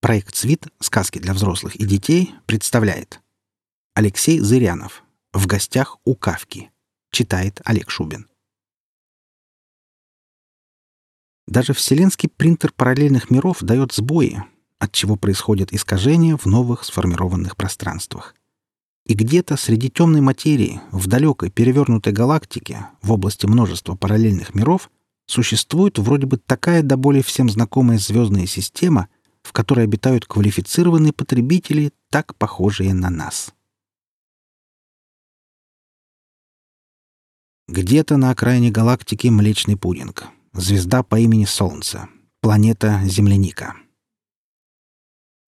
Проект «Свит. Сказки для взрослых и детей» представляет Алексей Зырянов. В гостях у Кавки. Читает Олег Шубин. Даже вселенский принтер параллельных миров дает сбои, от чего происходят искажения в новых сформированных пространствах. И где-то среди темной материи, в далекой перевернутой галактике, в области множества параллельных миров, существует вроде бы такая до боли всем знакомая звездная система — в которой обитают квалифицированные потребители, так похожие на нас. Где-то на окраине галактики Млечный Пудинг. Звезда по имени Солнце. Планета Земляника.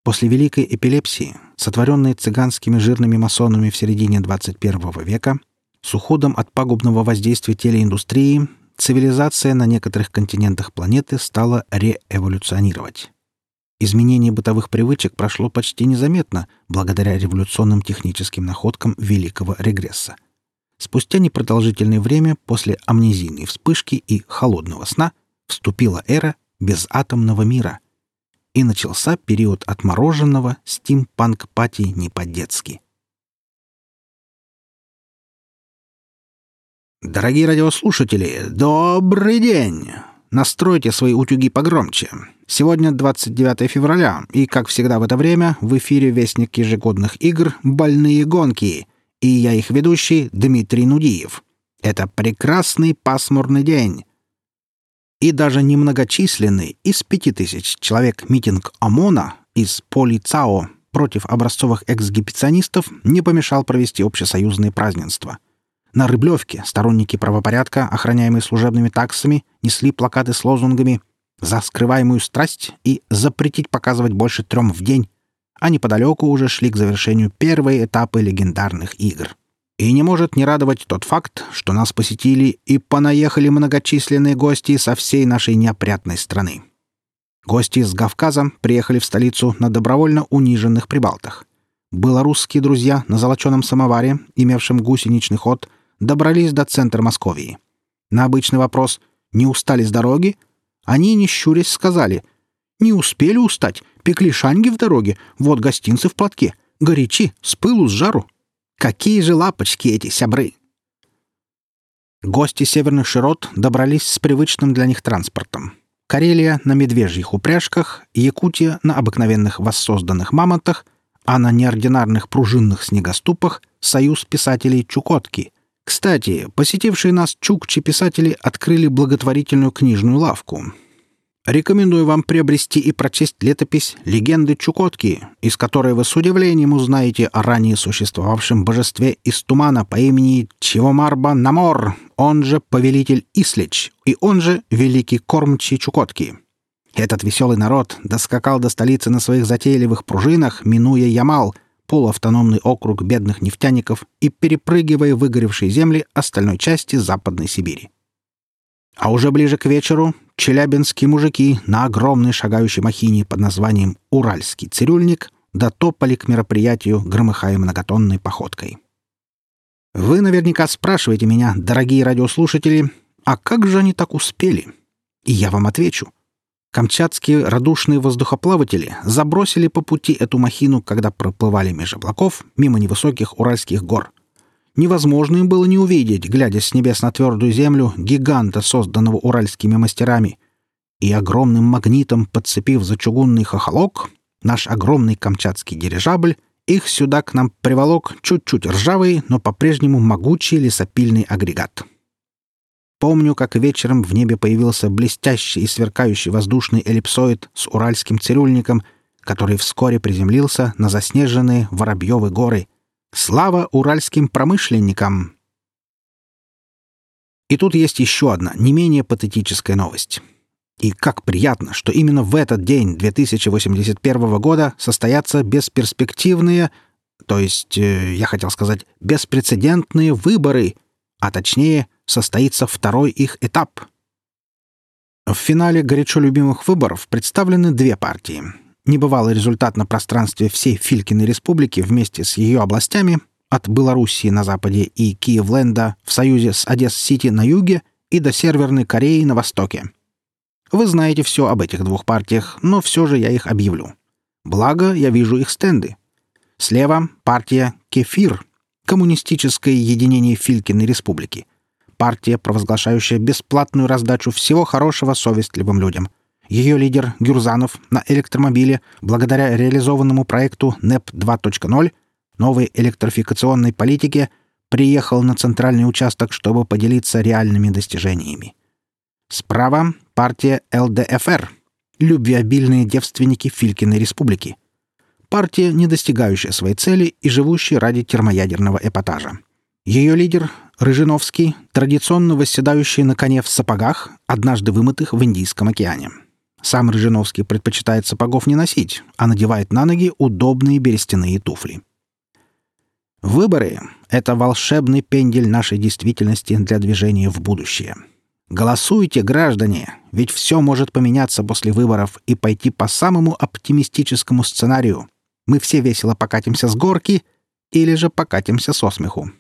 После Великой эпилепсии, сотворенной цыганскими жирными масонами в середине 21 века, с уходом от пагубного воздействия телеиндустрии, цивилизация на некоторых континентах планеты стала реэволюционировать. Изменение бытовых привычек прошло почти незаметно благодаря революционным техническим находкам великого регресса. Спустя непродолжительное время после амнезийной вспышки и холодного сна вступила эра безатомного мира. И начался период отмороженного стимпанк-пати не по-детски. Дорогие радиослушатели, добрый день! Настройте свои утюги погромче. Сегодня 29 февраля, и, как всегда в это время, в эфире Вестник ежегодных игр «Больные гонки», и я их ведущий Дмитрий Нудиев. Это прекрасный пасмурный день. И даже немногочисленный из пяти тысяч человек митинг ОМОНа из Полицао против образцовых эксгибиционистов не помешал провести общесоюзные празднества — на Рыблевке сторонники правопорядка, охраняемые служебными таксами, несли плакаты с лозунгами «За скрываемую страсть» и «Запретить показывать больше трем в день», а неподалеку уже шли к завершению первые этапы легендарных игр. И не может не радовать тот факт, что нас посетили и понаехали многочисленные гости со всей нашей неопрятной страны. Гости из Кавказа приехали в столицу на добровольно униженных прибалтах. Белорусские друзья на золоченом самоваре, имевшем гусеничный ход — добрались до центра Московии. На обычный вопрос «Не устали с дороги?» они, не щурясь, сказали «Не успели устать, пекли шанги в дороге, вот гостинцы в платке, горячи, с пылу, с жару. Какие же лапочки эти сябры!» Гости северных широт добрались с привычным для них транспортом. Карелия на медвежьих упряжках, Якутия на обыкновенных воссозданных мамонтах, а на неординарных пружинных снегоступах — союз писателей Чукотки — кстати, посетившие нас чукчи-писатели открыли благотворительную книжную лавку. Рекомендую вам приобрести и прочесть летопись «Легенды Чукотки», из которой вы с удивлением узнаете о ранее существовавшем божестве из тумана по имени Чивомарба Намор, он же Повелитель Ислич, и он же Великий Кормчий Чукотки. Этот веселый народ доскакал до столицы на своих затейливых пружинах, минуя Ямал, полуавтономный округ бедных нефтяников и перепрыгивая выгоревшие земли остальной части Западной Сибири. А уже ближе к вечеру челябинские мужики на огромной шагающей махине под названием «Уральский цирюльник» дотопали к мероприятию, громыхая многотонной походкой. Вы наверняка спрашиваете меня, дорогие радиослушатели, а как же они так успели? И я вам отвечу — Камчатские радушные воздухоплаватели забросили по пути эту махину, когда проплывали меж облаков мимо невысоких Уральских гор. Невозможно им было не увидеть, глядя с небес на твердую землю, гиганта, созданного уральскими мастерами. И огромным магнитом, подцепив за чугунный хохолок, наш огромный камчатский дирижабль их сюда к нам приволок чуть-чуть ржавый, но по-прежнему могучий лесопильный агрегат. Помню, как вечером в небе появился блестящий и сверкающий воздушный эллипсоид с уральским цирюльником, который вскоре приземлился на заснеженные Воробьевы горы. Слава уральским промышленникам! И тут есть еще одна, не менее патетическая новость. И как приятно, что именно в этот день 2081 года состоятся бесперспективные, то есть, э, я хотел сказать, беспрецедентные выборы, а точнее состоится второй их этап. В финале горячо любимых выборов представлены две партии. Небывалый результат на пространстве всей Филькиной республики вместе с ее областями от Белоруссии на западе и Киевленда в союзе с Одесс-Сити на юге и до Серверной Кореи на востоке. Вы знаете все об этих двух партиях, но все же я их объявлю. Благо, я вижу их стенды. Слева — партия «Кефир» — коммунистическое единение Филькиной республики. Партия, провозглашающая бесплатную раздачу всего хорошего совестливым людям. Ее лидер Гюрзанов на электромобиле, благодаря реализованному проекту НЭП 2.0, новой электрификационной политике, приехал на центральный участок, чтобы поделиться реальными достижениями. Справа — партия ЛДФР — любвеобильные девственники Филькиной республики. Партия, не достигающая своей цели и живущая ради термоядерного эпатажа. Ее лидер — Рыжиновский, традиционно восседающий на коне в сапогах, однажды вымытых в Индийском океане. Сам Рыжиновский предпочитает сапогов не носить, а надевает на ноги удобные берестяные туфли. Выборы — это волшебный пендель нашей действительности для движения в будущее — Голосуйте, граждане, ведь все может поменяться после выборов и пойти по самому оптимистическому сценарию. Мы все весело покатимся с горки или же покатимся со смеху.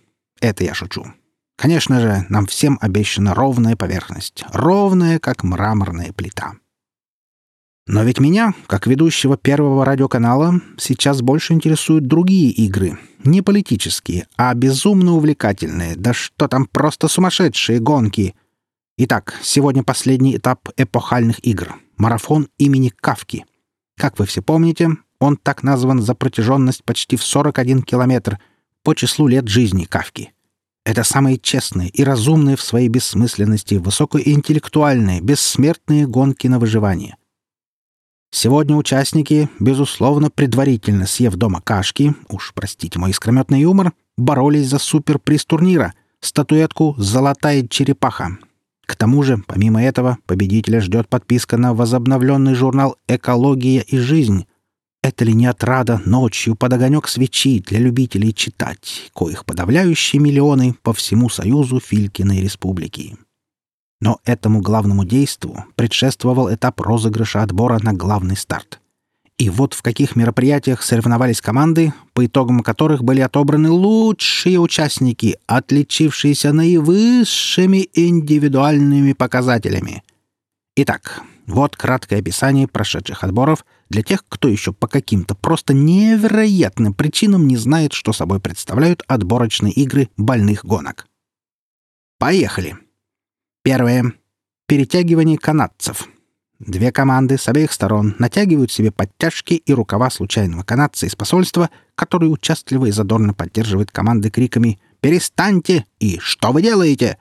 Это я шучу. Конечно же, нам всем обещана ровная поверхность, ровная, как мраморная плита. Но ведь меня, как ведущего первого радиоканала, сейчас больше интересуют другие игры. Не политические, а безумно увлекательные, да что там просто сумасшедшие гонки — Итак, сегодня последний этап эпохальных игр — марафон имени Кавки. Как вы все помните, он так назван за протяженность почти в 41 километр по числу лет жизни Кавки. Это самые честные и разумные в своей бессмысленности, высокоинтеллектуальные, бессмертные гонки на выживание. Сегодня участники, безусловно, предварительно съев дома кашки, уж простите мой искрометный юмор, боролись за суперприз турнира — статуэтку «Золотая черепаха», к тому же, помимо этого, победителя ждет подписка на возобновленный журнал «Экология и жизнь». Это ли не отрада ночью под огонек свечи для любителей читать, коих подавляющие миллионы по всему Союзу Филькиной Республики? Но этому главному действу предшествовал этап розыгрыша отбора на главный старт. И вот в каких мероприятиях соревновались команды, по итогам которых были отобраны лучшие участники, отличившиеся наивысшими индивидуальными показателями. Итак, вот краткое описание прошедших отборов для тех, кто еще по каким-то просто невероятным причинам не знает, что собой представляют отборочные игры больных гонок. Поехали! Первое. Перетягивание канадцев — Две команды с обеих сторон натягивают себе подтяжки и рукава случайного канадца из посольства, который участливо и задорно поддерживает команды криками «Перестаньте!» и «Что вы делаете?».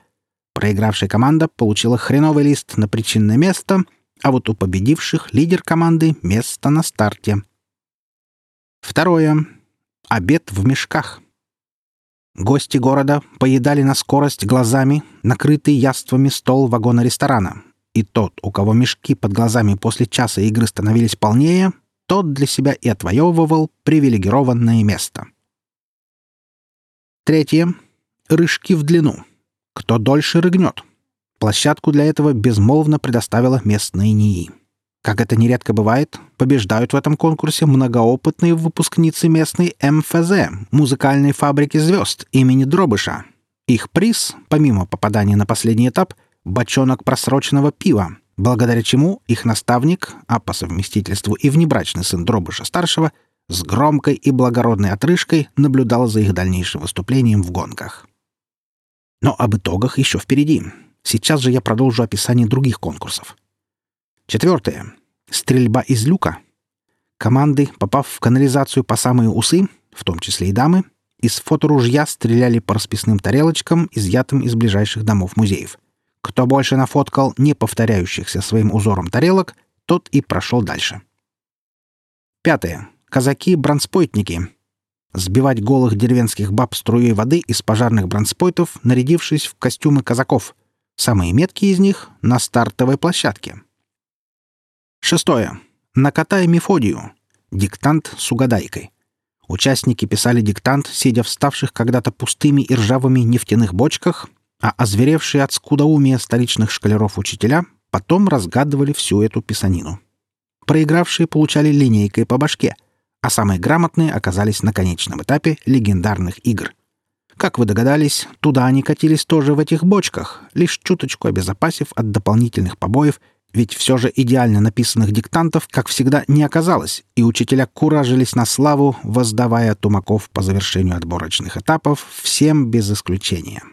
Проигравшая команда получила хреновый лист на причинное место, а вот у победивших лидер команды — место на старте. Второе. Обед в мешках. Гости города поедали на скорость глазами накрытый яствами стол вагона ресторана, и тот, у кого мешки под глазами после часа игры становились полнее, тот для себя и отвоевывал привилегированное место. Третье. Рыжки в длину. Кто дольше рыгнет. Площадку для этого безмолвно предоставила местная НИИ. Как это нередко бывает, побеждают в этом конкурсе многоопытные выпускницы местной МФЗ, музыкальной фабрики звезд имени Дробыша. Их приз, помимо попадания на последний этап — бочонок просроченного пива, благодаря чему их наставник, а по совместительству и внебрачный сын Дробыша-старшего, с громкой и благородной отрыжкой наблюдал за их дальнейшим выступлением в гонках. Но об итогах еще впереди. Сейчас же я продолжу описание других конкурсов. Четвертое. Стрельба из люка. Команды, попав в канализацию по самые усы, в том числе и дамы, из фоторужья стреляли по расписным тарелочкам, изъятым из ближайших домов музеев. Кто больше нафоткал не повторяющихся своим узором тарелок, тот и прошел дальше. Пятое. Казаки-бронспойтники. Сбивать голых деревенских баб струей воды из пожарных бронспойтов, нарядившись в костюмы казаков. Самые меткие из них — на стартовой площадке. Шестое. Накатай Мефодию. Диктант с угадайкой. Участники писали диктант, сидя в ставших когда-то пустыми и ржавыми нефтяных бочках а озверевшие от скудоумия столичных шкалеров учителя потом разгадывали всю эту писанину. Проигравшие получали линейкой по башке, а самые грамотные оказались на конечном этапе легендарных игр. Как вы догадались, туда они катились тоже в этих бочках, лишь чуточку обезопасив от дополнительных побоев Ведь все же идеально написанных диктантов, как всегда, не оказалось, и учителя куражились на славу, воздавая тумаков по завершению отборочных этапов всем без исключения.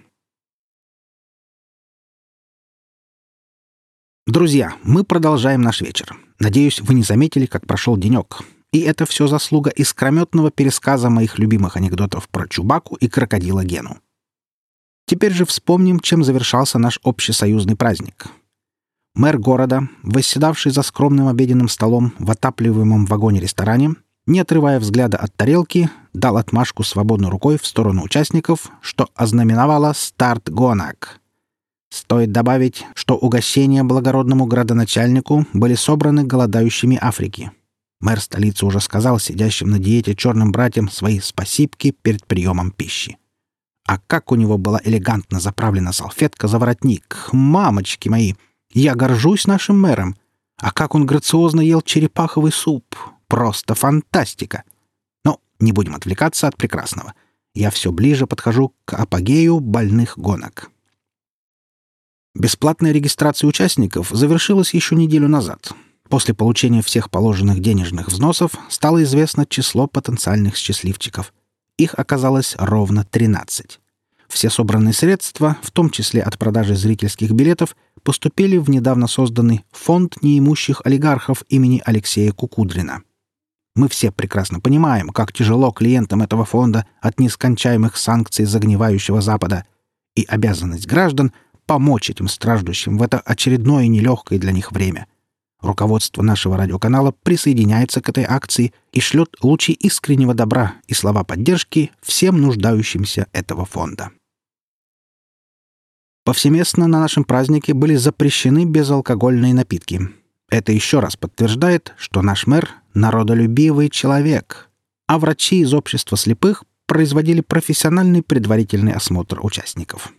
Друзья, мы продолжаем наш вечер. Надеюсь, вы не заметили, как прошел денек. И это все заслуга искрометного пересказа моих любимых анекдотов про Чубаку и крокодила Гену. Теперь же вспомним, чем завершался наш общесоюзный праздник. Мэр города, восседавший за скромным обеденным столом в отапливаемом вагоне-ресторане, не отрывая взгляда от тарелки, дал отмашку свободной рукой в сторону участников, что ознаменовало старт гонок. Стоит добавить, что угощения благородному градоначальнику были собраны голодающими Африки. Мэр столицы уже сказал сидящим на диете черным братьям свои спасибки перед приемом пищи. А как у него была элегантно заправлена салфетка за воротник. Мамочки мои! Я горжусь нашим мэром. А как он грациозно ел черепаховый суп. Просто фантастика! Но не будем отвлекаться от прекрасного. Я все ближе подхожу к апогею больных гонок. Бесплатная регистрация участников завершилась еще неделю назад. После получения всех положенных денежных взносов стало известно число потенциальных счастливчиков. Их оказалось ровно 13. Все собранные средства, в том числе от продажи зрительских билетов, поступили в недавно созданный фонд неимущих олигархов имени Алексея Кукудрина. Мы все прекрасно понимаем, как тяжело клиентам этого фонда от нескончаемых санкций загнивающего Запада, и обязанность граждан — помочь этим страждущим в это очередное нелегкое для них время. Руководство нашего радиоканала присоединяется к этой акции и шлет лучи искреннего добра и слова поддержки всем нуждающимся этого фонда. Повсеместно на нашем празднике были запрещены безалкогольные напитки. Это еще раз подтверждает, что наш мэр — народолюбивый человек, а врачи из общества слепых производили профессиональный предварительный осмотр участников.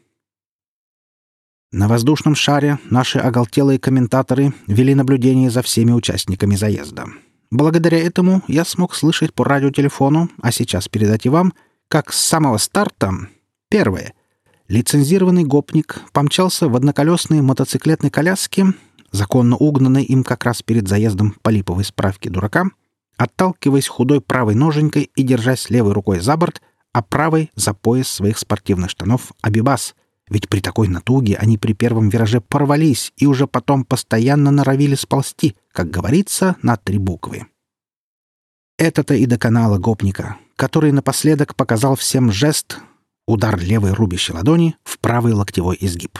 На воздушном шаре наши оголтелые комментаторы вели наблюдение за всеми участниками заезда. Благодаря этому я смог слышать по радиотелефону, а сейчас передать и вам, как с самого старта... Первое. Лицензированный гопник помчался в одноколесной мотоциклетной коляске, законно угнанной им как раз перед заездом по липовой справке дурака, отталкиваясь худой правой ноженькой и держась левой рукой за борт, а правой — за пояс своих спортивных штанов «Абибас», ведь при такой натуге они при первом вираже порвались и уже потом постоянно норовили сползти, как говорится, на три буквы. Это-то и доконало гопника, который напоследок показал всем жест удар левой рубящей ладони в правый локтевой изгиб.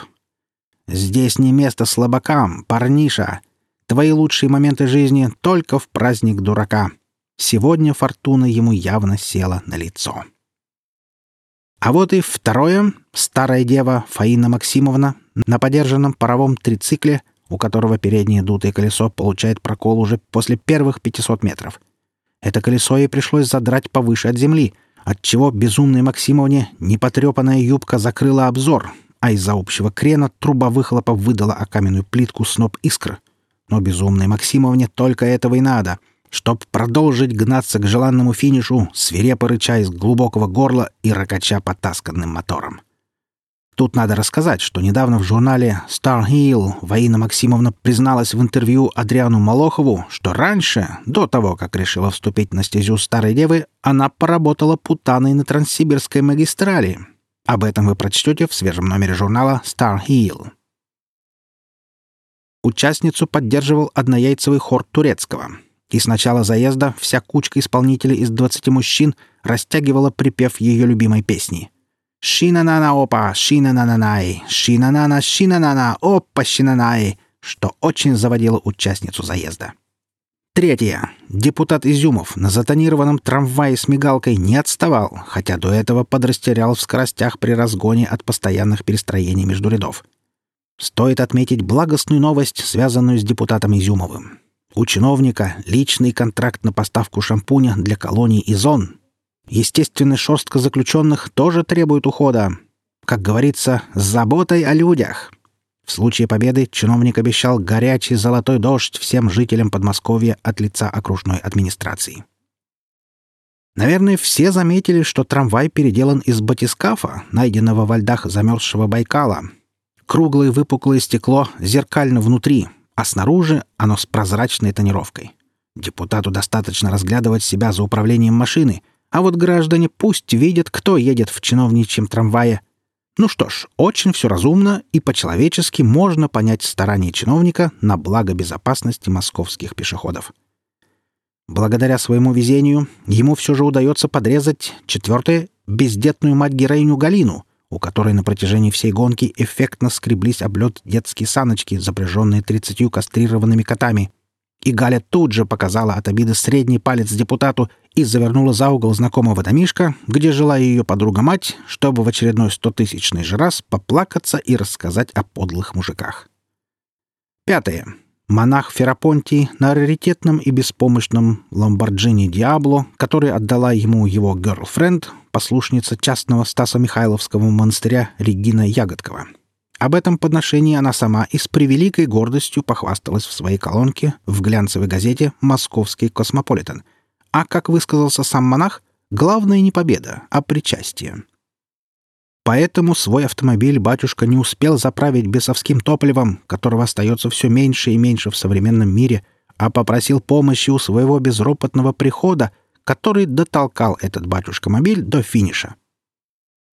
«Здесь не место слабакам, парниша. Твои лучшие моменты жизни только в праздник дурака. Сегодня фортуна ему явно села на лицо». А вот и второе — старая дева Фаина Максимовна на подержанном паровом трицикле, у которого переднее дутое колесо получает прокол уже после первых 500 метров. Это колесо ей пришлось задрать повыше от земли, отчего безумной Максимовне непотрепанная юбка закрыла обзор, а из-за общего крена труба выхлопа выдала о каменную плитку сноп искр. Но безумной Максимовне только этого и надо — чтоб продолжить гнаться к желанному финишу, свирепо рыча из глубокого горла и ракача потасканным мотором. Тут надо рассказать, что недавно в журнале Star Hill Ваина Максимовна призналась в интервью Адриану Малохову, что раньше, до того, как решила вступить на стезю старой девы, она поработала путаной на Транссибирской магистрали. Об этом вы прочтете в свежем номере журнала Star Hill. Участницу поддерживал однояйцевый хор турецкого — и с начала заезда вся кучка исполнителей из 20 мужчин растягивала припев ее любимой песни. «Шина-нана опа, шина-на-на-най, шина-нана, шина-нана, опа, шина-най», что очень заводило участницу заезда. Третье. Депутат Изюмов на затонированном трамвае с мигалкой не отставал, хотя до этого подрастерял в скоростях при разгоне от постоянных перестроений между рядов. Стоит отметить благостную новость, связанную с депутатом Изюмовым. У чиновника личный контракт на поставку шампуня для колоний и зон. Естественно, шерстка заключенных тоже требует ухода. Как говорится, с заботой о людях. В случае победы чиновник обещал горячий золотой дождь всем жителям Подмосковья от лица окружной администрации. Наверное, все заметили, что трамвай переделан из батискафа, найденного во льдах замерзшего Байкала. Круглое выпуклое стекло зеркально внутри — а снаружи оно с прозрачной тонировкой. Депутату достаточно разглядывать себя за управлением машины, а вот граждане пусть видят, кто едет в чиновничьем трамвае. Ну что ж, очень все разумно и по-человечески можно понять старания чиновника на благо безопасности московских пешеходов. Благодаря своему везению ему все же удается подрезать, четвертое, бездетную мать-героиню Галину, у которой на протяжении всей гонки эффектно скреблись об лед детские саночки, запряженные тридцатью кастрированными котами. И Галя тут же показала от обиды средний палец депутату и завернула за угол знакомого домишка, где жила ее подруга-мать, чтобы в очередной стотысячный же раз поплакаться и рассказать о подлых мужиках. Пятое. Монах Ферапонтий на раритетном и беспомощном Ламборджини Диабло, который отдала ему его герлфренд, послушница частного Стаса Михайловского монастыря Регина Ягодкова. Об этом подношении она сама и с превеликой гордостью похвасталась в своей колонке в глянцевой газете «Московский космополитен». А, как высказался сам монах, главное не победа, а причастие. Поэтому свой автомобиль батюшка не успел заправить бесовским топливом, которого остается все меньше и меньше в современном мире, а попросил помощи у своего безропотного прихода, который дотолкал этот батюшка-мобиль до финиша.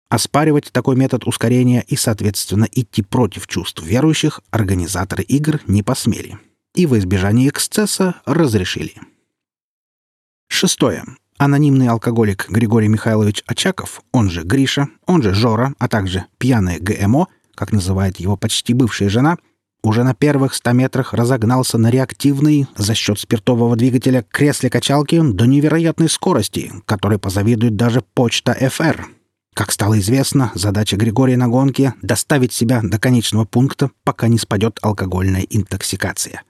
Оспаривать такой метод ускорения и, соответственно, идти против чувств верующих организаторы игр не посмели. И в избежание эксцесса разрешили. Шестое. Анонимный алкоголик Григорий Михайлович Очаков, он же Гриша, он же Жора, а также пьяная ГМО, как называет его почти бывшая жена, уже на первых ста метрах разогнался на реактивный за счет спиртового двигателя кресле-качалки до невероятной скорости, которой позавидует даже почта ФР. Как стало известно, задача Григория на гонке — доставить себя до конечного пункта, пока не спадет алкогольная интоксикация.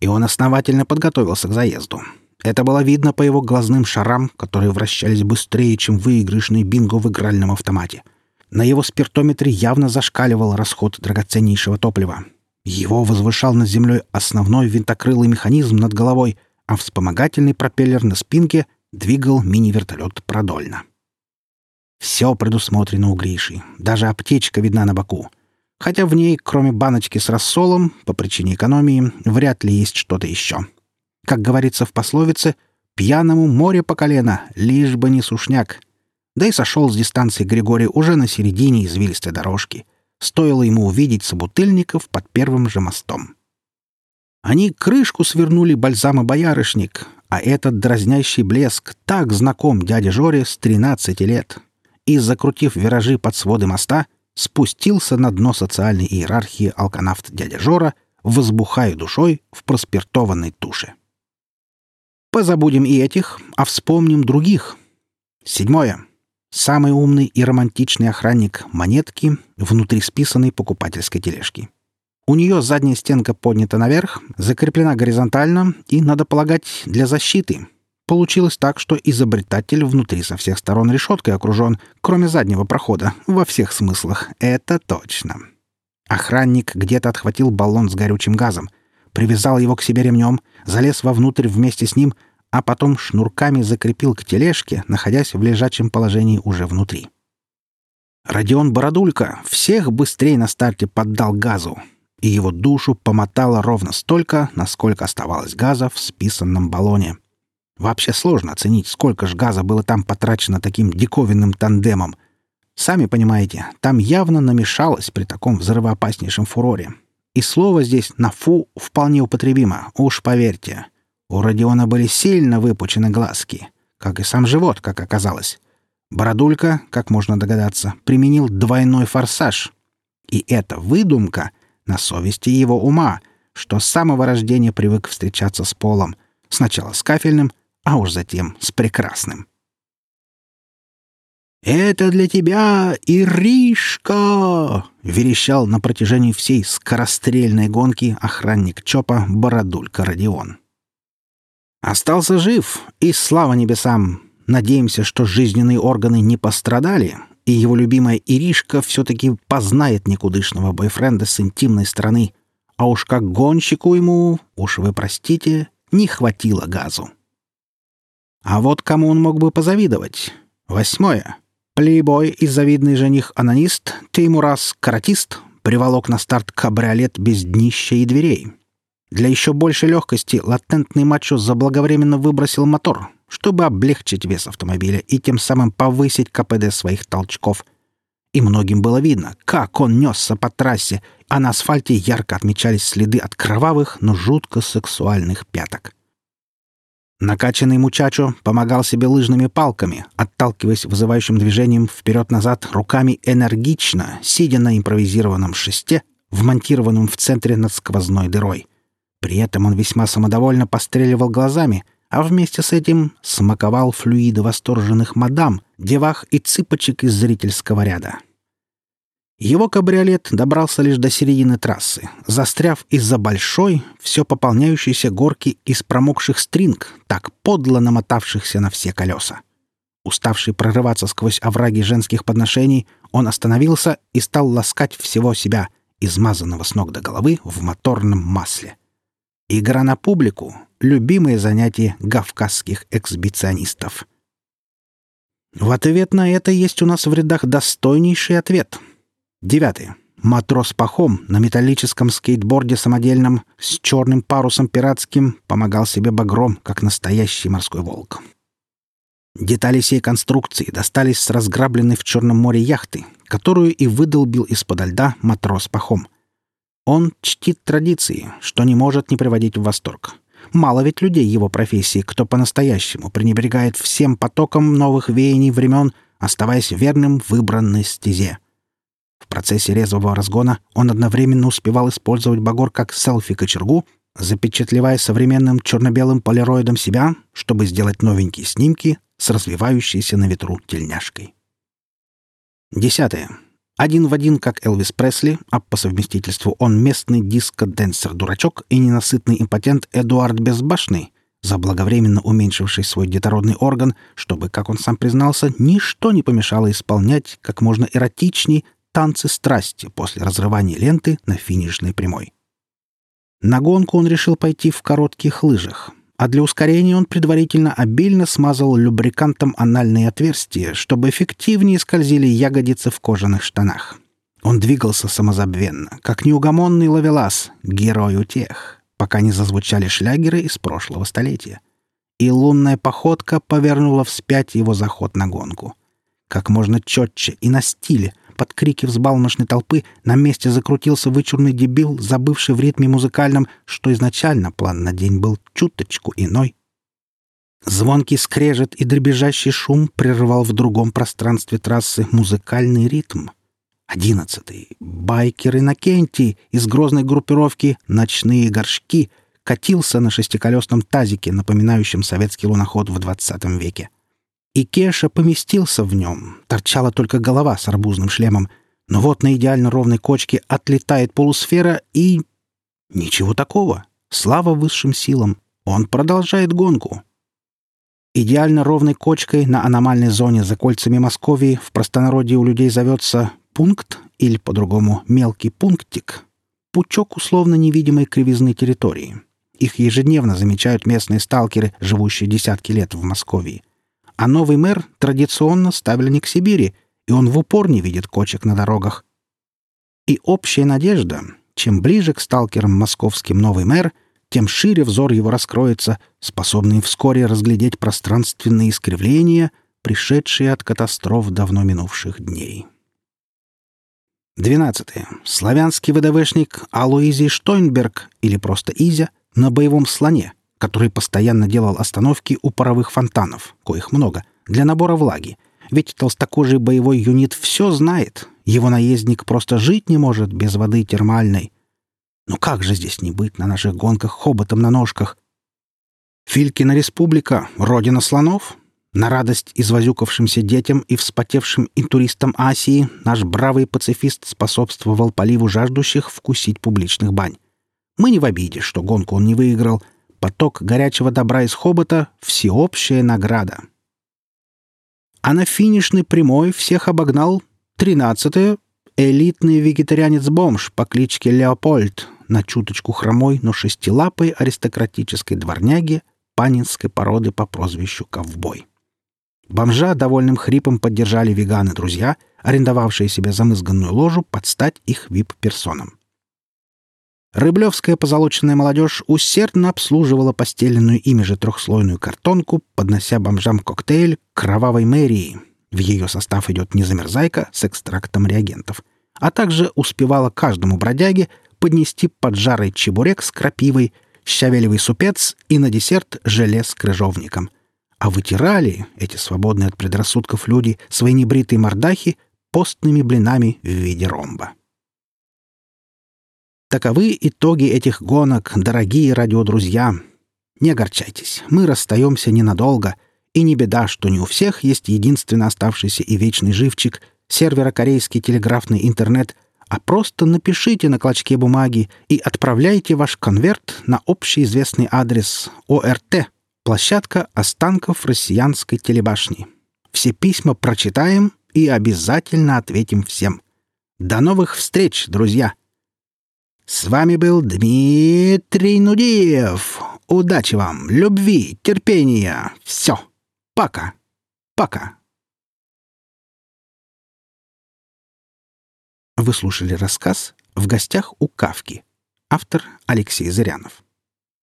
И он основательно подготовился к заезду. Это было видно по его глазным шарам, которые вращались быстрее, чем выигрышный бинго в игральном автомате. На его спиртометре явно зашкаливал расход драгоценнейшего топлива. Его возвышал над землей основной винтокрылый механизм над головой, а вспомогательный пропеллер на спинке двигал мини-вертолет продольно. Все предусмотрено у Гриши. Даже аптечка видна на боку. Хотя в ней, кроме баночки с рассолом, по причине экономии, вряд ли есть что-то еще. — как говорится в пословице, «пьяному море по колено, лишь бы не сушняк». Да и сошел с дистанции Григорий уже на середине извилистой дорожки. Стоило ему увидеть собутыльников под первым же мостом. Они крышку свернули бальзама «Боярышник», а этот дразнящий блеск так знаком дяде Жоре с 13 лет. И, закрутив виражи под своды моста, спустился на дно социальной иерархии алканавт дядя Жора, возбухая душой в проспиртованной туше. Позабудем и этих, а вспомним других. Седьмое. Самый умный и романтичный охранник монетки внутри списанной покупательской тележки. У нее задняя стенка поднята наверх, закреплена горизонтально и, надо полагать, для защиты. Получилось так, что изобретатель внутри со всех сторон решеткой окружен, кроме заднего прохода, во всех смыслах. Это точно. Охранник где-то отхватил баллон с горючим газом — привязал его к себе ремнем, залез вовнутрь вместе с ним, а потом шнурками закрепил к тележке, находясь в лежачем положении уже внутри. Родион Бородулька всех быстрее на старте поддал газу, и его душу помотало ровно столько, насколько оставалось газа в списанном баллоне. Вообще сложно оценить, сколько ж газа было там потрачено таким диковинным тандемом. Сами понимаете, там явно намешалось при таком взрывоопаснейшем фуроре. И слово здесь на «фу» вполне употребимо, уж поверьте. У Родиона были сильно выпучены глазки, как и сам живот, как оказалось. Бородулька, как можно догадаться, применил двойной форсаж. И эта выдумка на совести его ума, что с самого рождения привык встречаться с полом, сначала с кафельным, а уж затем с прекрасным. «Это для тебя, Иришка!» — верещал на протяжении всей скорострельной гонки охранник ЧОПа Бородулька Родион. Остался жив, и слава небесам! Надеемся, что жизненные органы не пострадали, и его любимая Иришка все-таки познает никудышного бойфренда с интимной стороны. А уж как гонщику ему, уж вы простите, не хватило газу. А вот кому он мог бы позавидовать? Восьмое. Плейбой и завидный жених-анонист Теймурас Каратист приволок на старт кабриолет без днища и дверей. Для еще большей легкости латентный мачо заблаговременно выбросил мотор, чтобы облегчить вес автомобиля и тем самым повысить КПД своих толчков. И многим было видно, как он несся по трассе, а на асфальте ярко отмечались следы от кровавых, но жутко сексуальных пяток. Накачанный мучачо помогал себе лыжными палками, отталкиваясь вызывающим движением вперед-назад руками энергично, сидя на импровизированном шесте, вмонтированном в центре над сквозной дырой. При этом он весьма самодовольно постреливал глазами, а вместе с этим смаковал флюиды восторженных мадам, девах и цыпочек из зрительского ряда. Его кабриолет добрался лишь до середины трассы, застряв из-за большой, все пополняющейся горки из промокших стринг, так подло намотавшихся на все колеса. Уставший прорываться сквозь овраги женских подношений, он остановился и стал ласкать всего себя, измазанного с ног до головы в моторном масле. Игра на публику — любимое занятие гавказских эксбиционистов. В ответ на это есть у нас в рядах достойнейший ответ. Девятый. Матрос Пахом на металлическом скейтборде самодельном с черным парусом пиратским помогал себе багром, как настоящий морской волк. Детали сей конструкции достались с разграбленной в Черном море яхты, которую и выдолбил из-подо льда матрос Пахом — он чтит традиции, что не может не приводить в восторг. Мало ведь людей его профессии, кто по-настоящему пренебрегает всем потоком новых веяний времен, оставаясь верным выбранной стезе. В процессе резвого разгона он одновременно успевал использовать Багор как селфи-кочергу, запечатлевая современным черно-белым полироидом себя, чтобы сделать новенькие снимки с развивающейся на ветру тельняшкой. Десятое. Один в один, как Элвис Пресли, а по совместительству он местный диско-денсер-дурачок и ненасытный импотент Эдуард Безбашный, заблаговременно уменьшивший свой детородный орган, чтобы, как он сам признался, ничто не помешало исполнять как можно эротичней танцы страсти после разрывания ленты на финишной прямой. На гонку он решил пойти в коротких лыжах, а для ускорения он предварительно обильно смазал любрикантом анальные отверстия, чтобы эффективнее скользили ягодицы в кожаных штанах. Он двигался самозабвенно, как неугомонный ловелас, герой утех, пока не зазвучали шлягеры из прошлого столетия. И лунная походка повернула вспять его заход на гонку. Как можно четче и на стиле, под крики взбалмошной толпы на месте закрутился вычурный дебил, забывший в ритме музыкальном, что изначально план на день был чуточку иной. Звонкий скрежет и дребезжащий шум прерывал в другом пространстве трассы музыкальный ритм. Одиннадцатый. Байкер Иннокентий из грозной группировки «Ночные горшки» катился на шестиколесном тазике, напоминающем советский луноход в двадцатом веке. И Кеша поместился в нем. Торчала только голова с арбузным шлемом. Но вот на идеально ровной кочке отлетает полусфера и... Ничего такого. Слава высшим силам. Он продолжает гонку. Идеально ровной кочкой на аномальной зоне за кольцами Московии в простонародье у людей зовется пункт или, по-другому, мелкий пунктик. Пучок условно невидимой кривизны территории. Их ежедневно замечают местные сталкеры, живущие десятки лет в Москве. А новый мэр традиционно ставили к Сибири, и он в упор не видит кочек на дорогах. И общая надежда, чем ближе к сталкерам московским новый мэр, тем шире взор его раскроется, способный вскоре разглядеть пространственные искривления, пришедшие от катастроф давно минувших дней. 12. Славянский ВДВшник Алуизий Штойнберг, или просто Изя, на боевом слоне — который постоянно делал остановки у паровых фонтанов, коих много, для набора влаги. Ведь толстокожий боевой юнит все знает. Его наездник просто жить не может без воды термальной. Ну как же здесь не быть на наших гонках хоботом на ножках? Филькина республика — родина слонов. На радость извозюкавшимся детям и вспотевшим интуристам Асии наш бравый пацифист способствовал поливу жаждущих вкусить публичных бань. Мы не в обиде, что гонку он не выиграл — поток горячего добра из хобота — всеобщая награда. А на финишной прямой всех обогнал тринадцатое элитный вегетарианец-бомж по кличке Леопольд на чуточку хромой, но шестилапой аристократической дворняги панинской породы по прозвищу Ковбой. Бомжа довольным хрипом поддержали веганы-друзья, арендовавшие себе замызганную ложу под стать их вип-персонам. Рыблевская позолоченная молодежь усердно обслуживала постеленную ими же трехслойную картонку, поднося бомжам коктейль «Кровавой мэрии». В ее состав идет незамерзайка с экстрактом реагентов. А также успевала каждому бродяге поднести поджарый чебурек с крапивой, щавелевый супец и на десерт желе с крыжовником. А вытирали эти свободные от предрассудков люди свои небритые мордахи постными блинами в виде ромба. Таковы итоги этих гонок, дорогие радиодрузья. Не огорчайтесь, мы расстаемся ненадолго, и не беда, что не у всех есть единственно оставшийся и вечный живчик сервера корейский телеграфный интернет, а просто напишите на клочке бумаги и отправляйте ваш конверт на общеизвестный адрес ОРТ, площадка останков россиянской телебашни. Все письма прочитаем и обязательно ответим всем. До новых встреч, друзья! С вами был Дмитрий Нудиев. Удачи вам, любви, терпения. Все. Пока. Пока. Вы слушали рассказ «В гостях у Кавки». Автор Алексей Зырянов.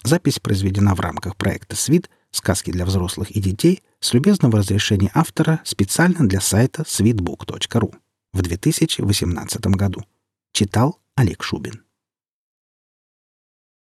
Запись произведена в рамках проекта «Свит. Сказки для взрослых и детей» с любезного разрешения автора специально для сайта sweetbook.ru в 2018 году. Читал Олег Шубин.